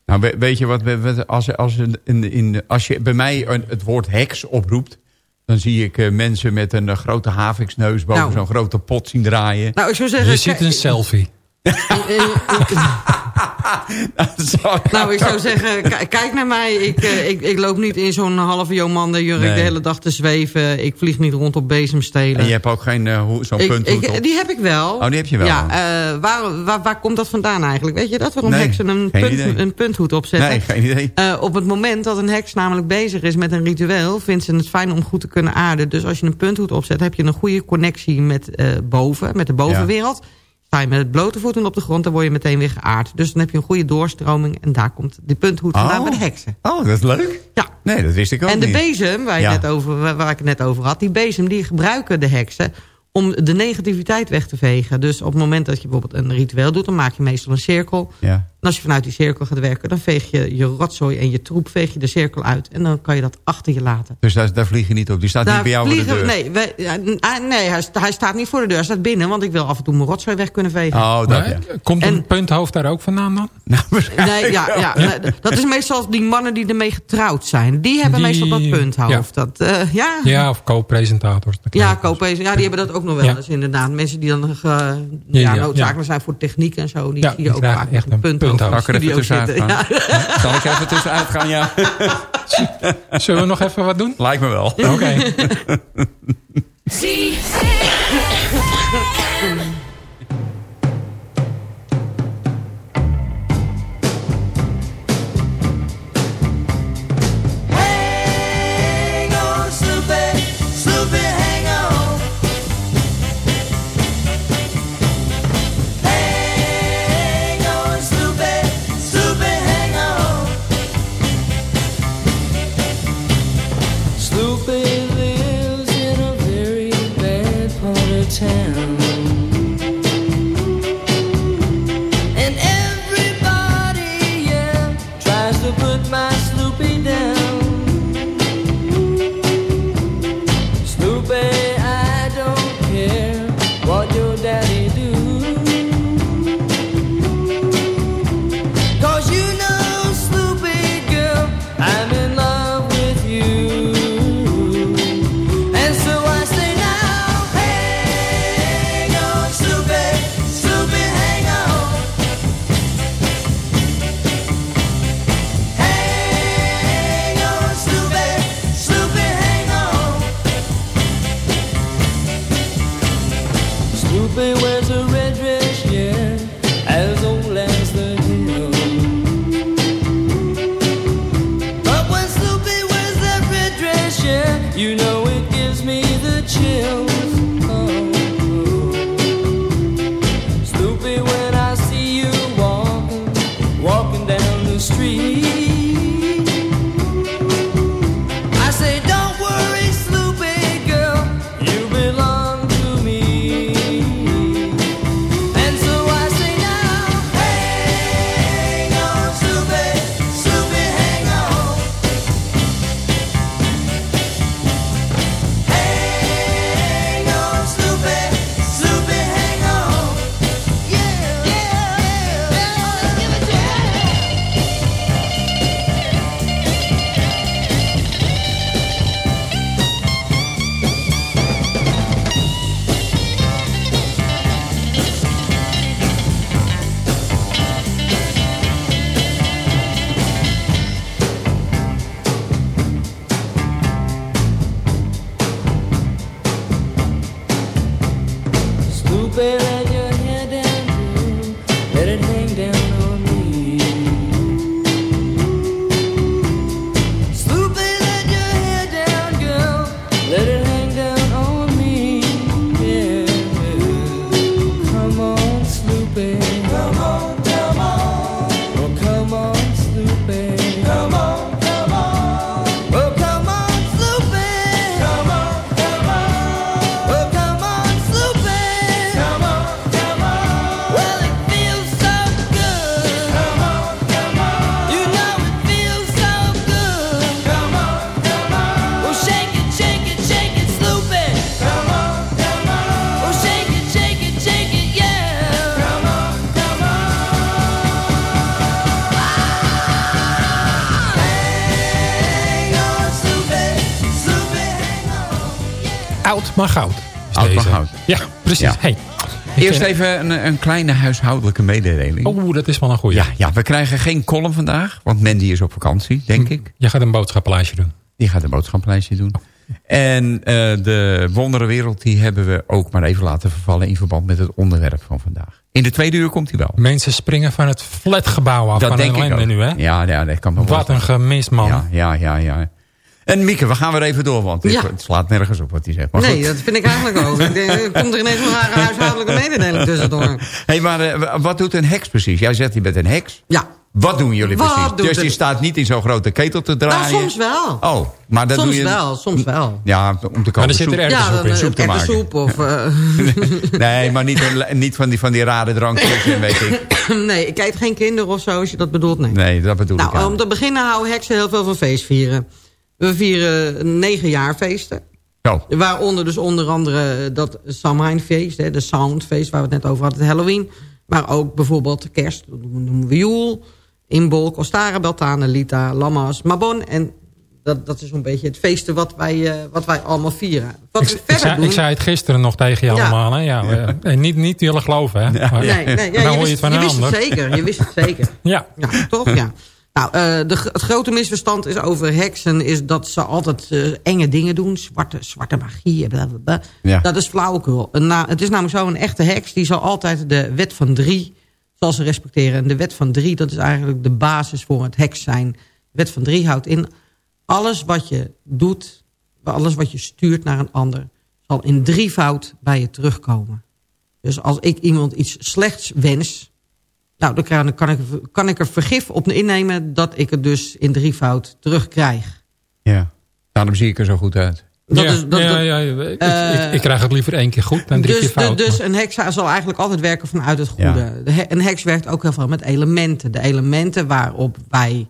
Nou, weet je wat, als, als, in, in, als je bij mij het woord heks oproept... Dan zie ik uh, mensen met een uh, grote haviksneus boven nou. zo'n grote pot zien draaien. Nou, ik zou zeggen, je ziet een selfie. Nou, ik zou zeggen, kijk naar mij. Ik, uh, ik, ik loop niet in zo'n halve Jomanda jurk nee. de hele dag te zweven. Ik vlieg niet rond op bezemstelen. En je hebt ook geen uh, zo'n punthoed op? Die heb ik wel. Oh, die heb je wel. Ja, uh, waar, waar, waar komt dat vandaan eigenlijk? Weet je dat? Waarom nee, heksen een, punt, een punthoed opzetten? Nee, geen idee. op het moment dat een heks namelijk bezig is met een ritueel... vindt ze het fijn om goed te kunnen aarden. Dus als je een punthoed opzet... heb je een goede connectie met boven, met de bovenwereld... Ja sta je met het blote voeten op de grond... dan word je meteen weer geaard. Dus dan heb je een goede doorstroming... en daar komt die punthoed vandaan oh. bij de heksen. Oh, dat is leuk. Ja. Nee, dat wist ik ook en niet. En de bezem, waar, je net over, waar ik het net over had... die bezem die gebruiken de heksen om de negativiteit weg te vegen. Dus op het moment dat je bijvoorbeeld een ritueel doet... dan maak je meestal een cirkel. Ja. En als je vanuit die cirkel gaat werken... dan veeg je je rotzooi en je troep veeg je de cirkel uit. En dan kan je dat achter je laten. Dus daar, daar vlieg je niet op? Die staat daar niet bij jou vliegen, voor de deur? Nee, wij, nee hij, hij, staat niet voor de deur. Hij staat binnen, want ik wil af en toe mijn rotzooi weg kunnen vegen. Oh, dat, ja. Komt een en, punthoofd daar ook vandaan dan? Nou, nee, ja, ja, nee, dat is meestal die mannen die ermee getrouwd zijn. Die hebben die, meestal dat punthoofd. Ja, dat, uh, ja. ja of co-presentators. Ja, co-presentators. Ja, die hebben dat ook nog wel eens inderdaad. Mensen die dan uh, ja, ja, noodzakelijk zijn voor techniek en zo. Die zie je ook vaak echt een punthoofd. Punthoofd tussenuit gaan. Ja. Zal ik even tussenuit gaan, ja. Zullen we nog even wat doen? Lijkt me wel. Oké. Okay. maar goud. Oud maar goud. Ja, precies. Ja. Hey. Eerst ken- even een, een kleine huishoudelijke mededeling. Oeh, dat is wel een goeie. Ja, ja, we krijgen geen column vandaag, want Mandy is op vakantie, denk ik. Je gaat een boodschappenlijstje doen. Die gaat een boodschappenlijstje doen. En eh, de wonderenwereld die hebben we ook maar even laten vervallen... in verband met het onderwerp van vandaag. In de tweede uur komt hij wel. Mensen springen van het flatgebouw af dat van denk ik nu, hè? Ja, ja, dat kan wel. Wat een gemis, man. Ja, ja, ja, ja. En Mieke, we gaan weer even door, want dit- Ja. het slaat nergens op wat hij zegt. Maar Nee, goed. dat vind ik eigenlijk ook. Ik denk, Er komt er ineens een huishoudelijke mededeling tussendoor. hey, maar eh, wat doet een heks precies? Jij zegt, je bent een heks. Ja. Wat doen jullie Wat precies? doet Dus je staat niet in zo'n grote ketel te Nou, draaien? soms wel. Oh, maar dat soms doe je... wel, soms wel. Ja, om te Maar komen er zit soep, er Ja, dan in. eh, soep te maken. erwtensoep of... eh, Nee, maar niet, niet van, die, van die rare drankjes en weet ik. nee, ik eet geen kinderen of zo, als je dat bedoelt. Nee. Nee, dat bedoel ik Nou, om te beginnen houden heksen heel veel van feestvieren. We vieren negen jaar feesten. Zo, Waaronder dus onder andere dat Samhainfeest, hè, de Soundfeest waar we het net over hadden, het Halloween. Maar ook bijvoorbeeld de kerst, dat noemen we Joel, Inbol, Costara, Beltane, Lita, Lammas, Mabon. En dat, dat is een beetje het feesten wat wij, eh, wat wij allemaal vieren. Wat Ik, we ik, verder zei, doen... ik zei het gisteren nog tegen je Ja. allemaal. Hè? Ja, eh, en niet, niet willen geloven. Hè? Maar- Nee, nee ja, dan je, hoor je wist, het van je wist het zeker. Je wist het zeker. Ja. Ja, toch? Ja. Nou, eh, de, het grote misverstand is over heksen... is dat ze altijd eh, enge dingen doen. Zwarte, zwarte magie. blablabla. Ja. Dat is flauwekul. Na- het is namelijk zo, een echte heks... die zal altijd de wet van drie zal ze respecteren. En de wet van drie, dat is eigenlijk de basis voor het heks zijn. De wet van drie houdt in... alles wat je doet, alles wat je stuurt naar een ander... zal in drievoud bij je terugkomen. Dus als ik iemand iets slechts wens... Nou, dan kan, kan, ik, kan ik er vergif op innemen... dat ik het dus in drievoud terugkrijg. ja. Daarom zie ik er zo goed uit. Dat ja, is- dat- ja, dat- ja, ik, Eh, ik, ik krijg het liever één keer goed dan drie Dus, keer fout. de- dus een heks zal eigenlijk altijd werken vanuit het goede. Ja. De he- een heks werkt ook heel veel met elementen. De elementen waarop wij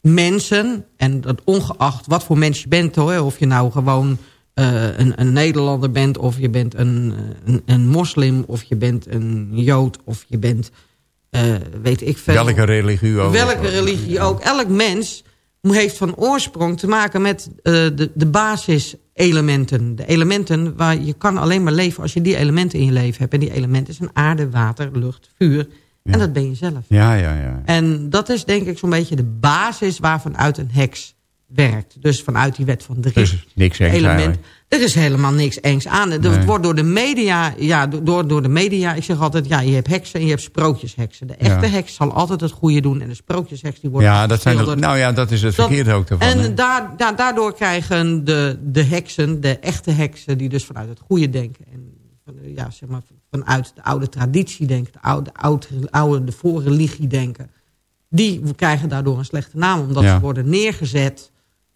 mensen... en dat ongeacht wat voor mens je bent... Hoor, of je nou gewoon eh, een, een Nederlander bent... of je bent een, een, een moslim... of je bent een jood... of je bent, weet ik veel... Welke religie ook. Welke religie ook. Elk mens heeft van oorsprong te maken met eh, de, de basiselementen. De elementen waar je kan alleen maar leven als je die elementen in je leven hebt. En die elementen zijn aarde, water, lucht, vuur. En dat ben je zelf. Ja, ja, ja. En dat is denk ik zo'n beetje de basis waarvan uit een heks werkt. Dus vanuit die wet van drie. Dus niks engs element. eigenlijk. Er is helemaal niks engs aan. Het Nee. wordt door de media, ja, door, door de media, ik zeg altijd, ja, je hebt heksen en je hebt sprookjesheksen. De echte Ja. heks zal altijd het goede doen en de sprookjesheks die wordt Ja, dat, zijn de, nou ja, dat is het Dat- verkeerde ook daarvan. En daar, daar, daardoor krijgen de, de heksen, de echte heksen... die dus vanuit het goede denken... en van, eh, ja, zeg maar, vanuit de oude traditie denken... de oude, oude, oude de voorreligie denken... die krijgen daardoor een slechte naam. Omdat Ja. ze worden neergezet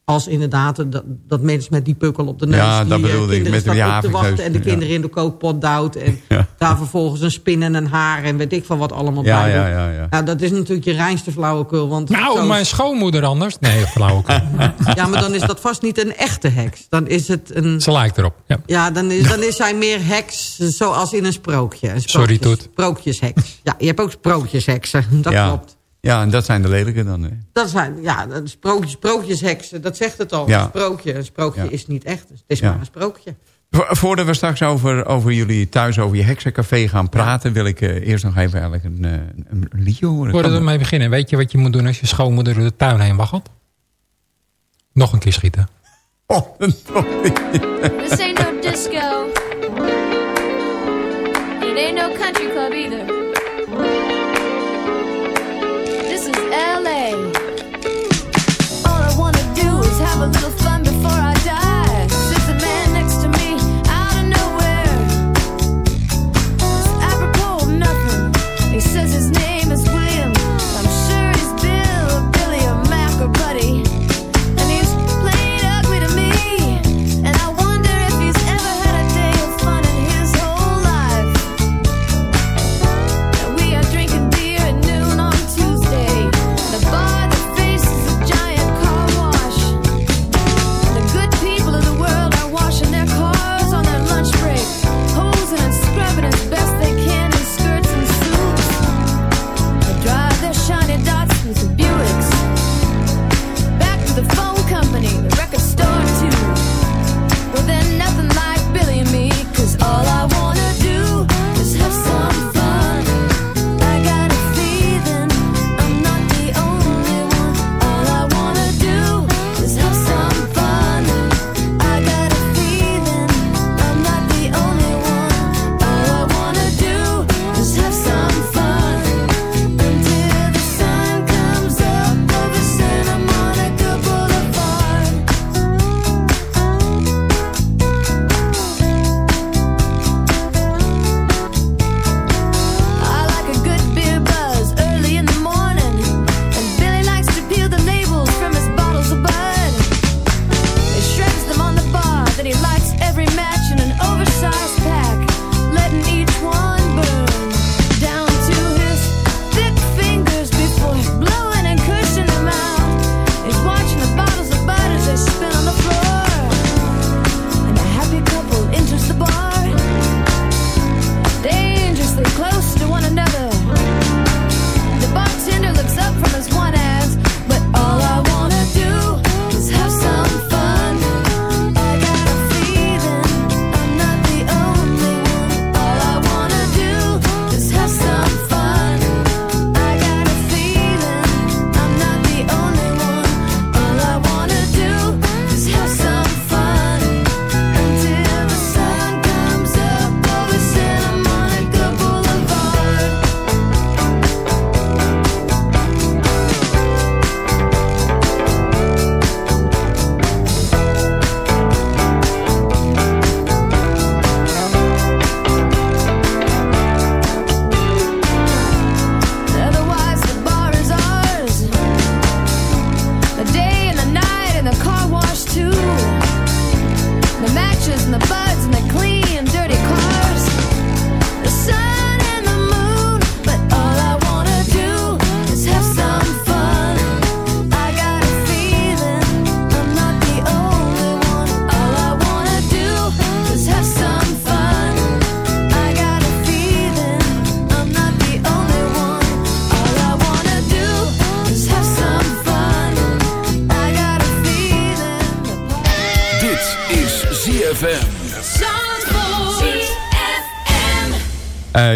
als inderdaad... dat, dat mensen met die pukkel op de neus... Ja, die dat eh, bedoelde ik, kinderen met die staan op te wachten... en de kinderen in de kookpot duwt... en Ja. daar vervolgens een spin en een haar... en weet ik van wat allemaal Ja, bij ja, ja, ja. Nou, dat is natuurlijk je reinste flauwekul. Want nou, zo- mijn schoonmoeder anders. Nee, flauwekul. ja, maar dan is dat vast niet een echte heks. Dan is het een... Ze lijkt erop. Ja. Ja, dan is, dan is zij meer heks, zoals in een sprookje. Een Sorry, Toet. Sprookjesheks. Ja, je hebt ook sprookjesheksen. Dat ja. klopt. Ja, en dat zijn de lelijke dan. Hè. Dat zijn, ja, een sprookje, sprookjesheksen, dat zegt het al. Ja. Een sprookje, een sprookje Ja. is niet echt. Het is Ja. maar een sprookje. Vo- Voordat we straks over, over jullie thuis, over je heksencafé gaan praten... wil ik eh, eerst nog even eigenlijk een, eh, een, een liedje horen. Voordat we mee beginnen, weet je wat je moet doen als je schoonmoeder door de tuin heen waggelt? Nog een keer schieten. Oh, This ain't no disco. It ain't no country club either.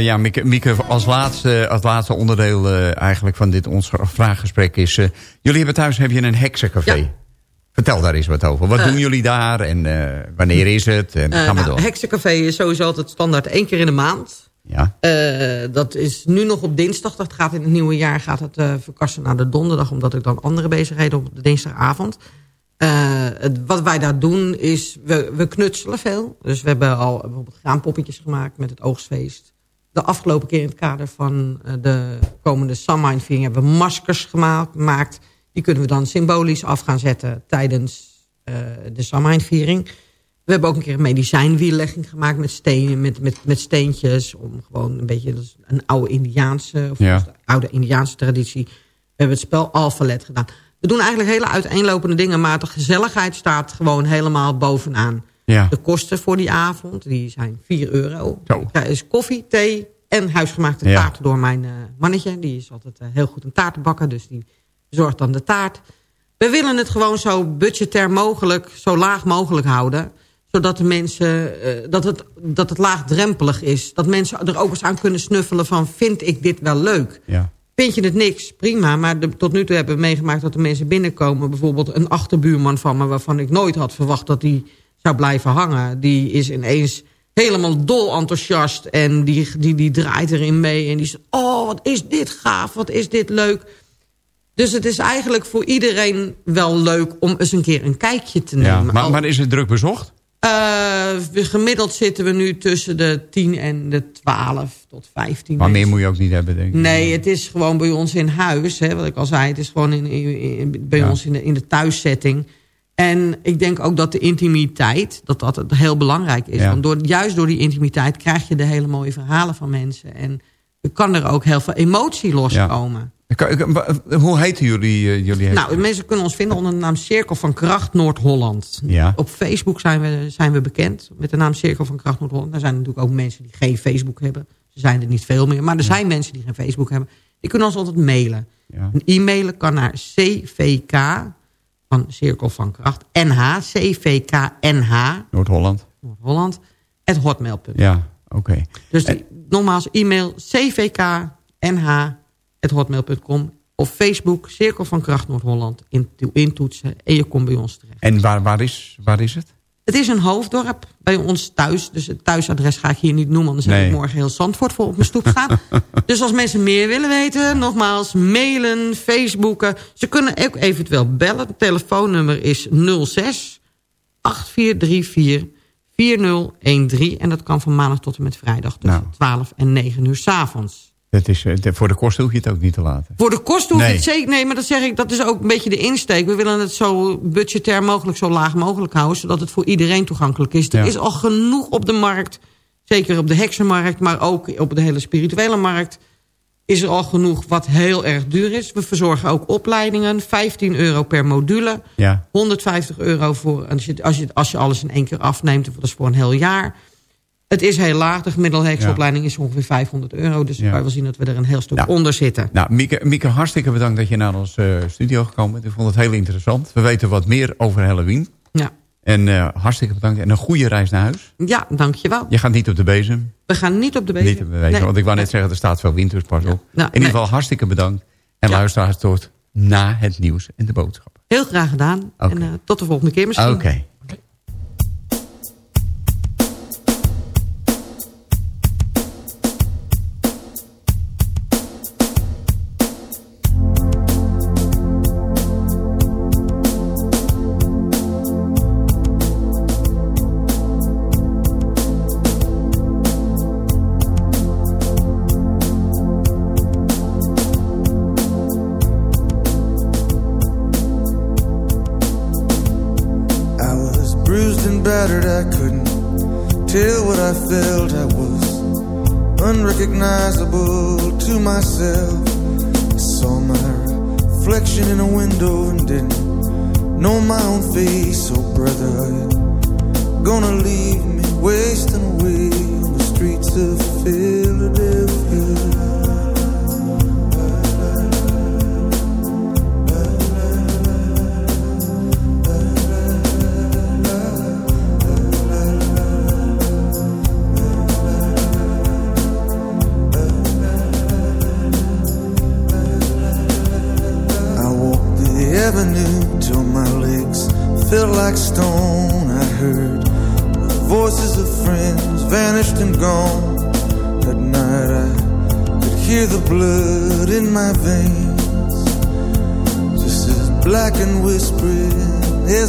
Ja, Mieke, Mieke, als, laatste, als laatste onderdeel eh, eigenlijk van dit ons vraaggesprek is... eh, jullie hebben thuis heb je een heksencafé. Vertel daar eens wat over. Wat Eh. doen jullie daar en eh, wanneer is het? En Eh, gaan we nou, door. Heksencafé is sowieso altijd standaard één keer in de maand. Ja. Eh, dat is nu nog op dinsdag. Dat gaat in het nieuwe jaar gaat het eh, verkassen naar de donderdag. Omdat ik dan andere bezigheden op de dinsdagavond. Eh, het, wat wij daar doen is, we, we knutselen veel. Dus we hebben al bijvoorbeeld graanpoppetjes gemaakt met het oogstfeest. De afgelopen keer in het kader van eh, de komende Samhain-viering... hebben we maskers gemaakt. Die kunnen we dan symbolisch af gaan zetten tijdens eh, de Samhain-viering. We hebben ook een keer een medicijnwiellegging gemaakt met, met, met, met steentjes. Om gewoon een beetje, dat is een oude Indiaanse, of Ja. oude Indiaanse traditie. We hebben het spel alfalet gedaan. We doen eigenlijk hele uiteenlopende dingen, maar de gezelligheid staat gewoon helemaal bovenaan. Ja. De kosten voor die avond, die zijn 4 euro. Zo. Er is koffie, thee en huisgemaakte Ja. taart door mijn eh, mannetje. Die is altijd eh, heel goed een taart te bakken, dus die zorgt dan de taart. We willen het gewoon zo budgetair mogelijk, zo laag mogelijk houden. Zodat de mensen, eh, dat, het, dat het laagdrempelig is. Dat mensen er ook eens aan kunnen snuffelen van, vind ik dit wel leuk? Ja. Vind je het niks? Prima. Maar de- tot nu toe hebben we meegemaakt dat er mensen binnenkomen. Bijvoorbeeld een achterbuurman van me... waarvan ik nooit had verwacht dat die zou blijven hangen. Die is ineens helemaal dol enthousiast. En die, die, die draait erin mee. En die zegt, oh, wat is dit gaaf. Wat is dit leuk. Dus het is eigenlijk voor iedereen wel leuk... om eens een keer een kijkje te ja. nemen. Maar, Al- maar is het druk bezocht? eh, gemiddeld zitten we nu tussen de 10 en de 12 tot 15. Maar meer moet je ook niet hebben, denk ik. Nee, het is gewoon bij ons in huis. Hè, wat ik al zei, het is gewoon in, in- in- bij Ja. ons in de, in de thuissetting. En ik denk ook dat de intimiteit, dat dat heel belangrijk is. Ja. Want door, juist door die intimiteit krijg je de hele mooie verhalen van mensen. En er kan er ook heel veel emotie loskomen. Ik- Hoe heten jullie? eh, jullie Nou, mensen kunnen ons vinden onder de naam Cirkel van Kracht Noord-Holland. Ja. Op Facebook zijn we, zijn we bekend met de naam Cirkel van Kracht Noord-Holland. Er zijn natuurlijk ook mensen die geen Facebook hebben. Ze zijn er niet veel meer. Maar er zijn mensen die geen Facebook hebben. Die kunnen ons altijd mailen. Ja. Een e-mailen kan naar cvk van Cirkel van Kracht. nh, cvknh, Noord-Holland. Noord-Holland, at hotmail.nl. Ja, oké. Dus die, nogmaals, e-mail cvknh.hotmail.com of Facebook Cirkel van Kracht Noord-Holland in, intoetsen en je komt bij ons terecht. En waar, waar, is, waar is het? Het is een hoofddorp bij ons thuis. Dus het thuisadres ga ik hier niet noemen. Anders heb Nee. ik morgen heel Zandvoort voor op mijn stoep staan. dus als mensen meer willen weten, nogmaals, mailen, facebooken. Ze kunnen ook eventueel bellen. Het telefoonnummer is 06 8434 4013. En dat kan van maandag tot en met vrijdag tussen Nou. 12 en 9 uur 's avonds. Dat is, voor de kosten hoef je het ook niet te laten. Voor de kosten hoef je Nee. het zeker... Nee, maar dat zeg ik, dat is ook een beetje de insteek. We willen het zo budgetair mogelijk, zo laag mogelijk houden... zodat het voor iedereen toegankelijk is. Er is al genoeg op de markt. Zeker op de heksenmarkt, maar ook op de hele spirituele markt... is er al genoeg wat heel erg duur is. We verzorgen ook opleidingen. 15 euro per module. Ja. 150 euro voor, als je, als je, als je alles in één keer afneemt. Dat is voor een heel jaar. Het is heel laag. De gemiddelde heksenopleiding is ongeveer 500 euro. Dus Ja. kan je wel zien dat we er een heel stuk onder zitten. Nou, Mieke, Mieke, hartstikke bedankt dat je naar ons eh, studio gekomen bent. Ik vond het heel interessant. We weten wat meer over Halloween. Ja. En eh, hartstikke bedankt. En een goede reis naar huis. Ja, dankjewel. Je gaat niet op de bezem. We gaan niet op de bezem. Niet op de bezem. Nee. Want ik wou net zeggen, er staat veel wind, dus pas op. Nou, In ieder geval hartstikke bedankt. En luisteraars tot na het nieuws en de boodschap. Heel graag gedaan. En eh, tot de volgende keer misschien. Oké.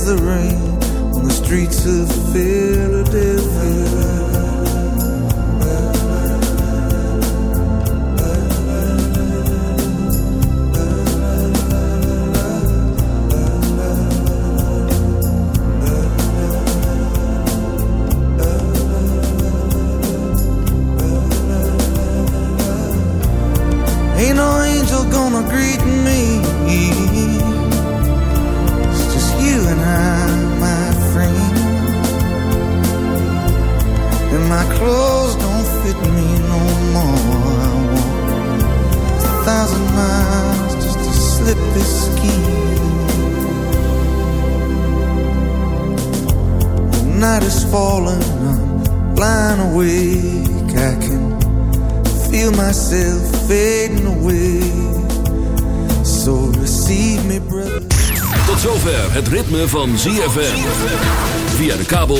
the rain on the streets of fear.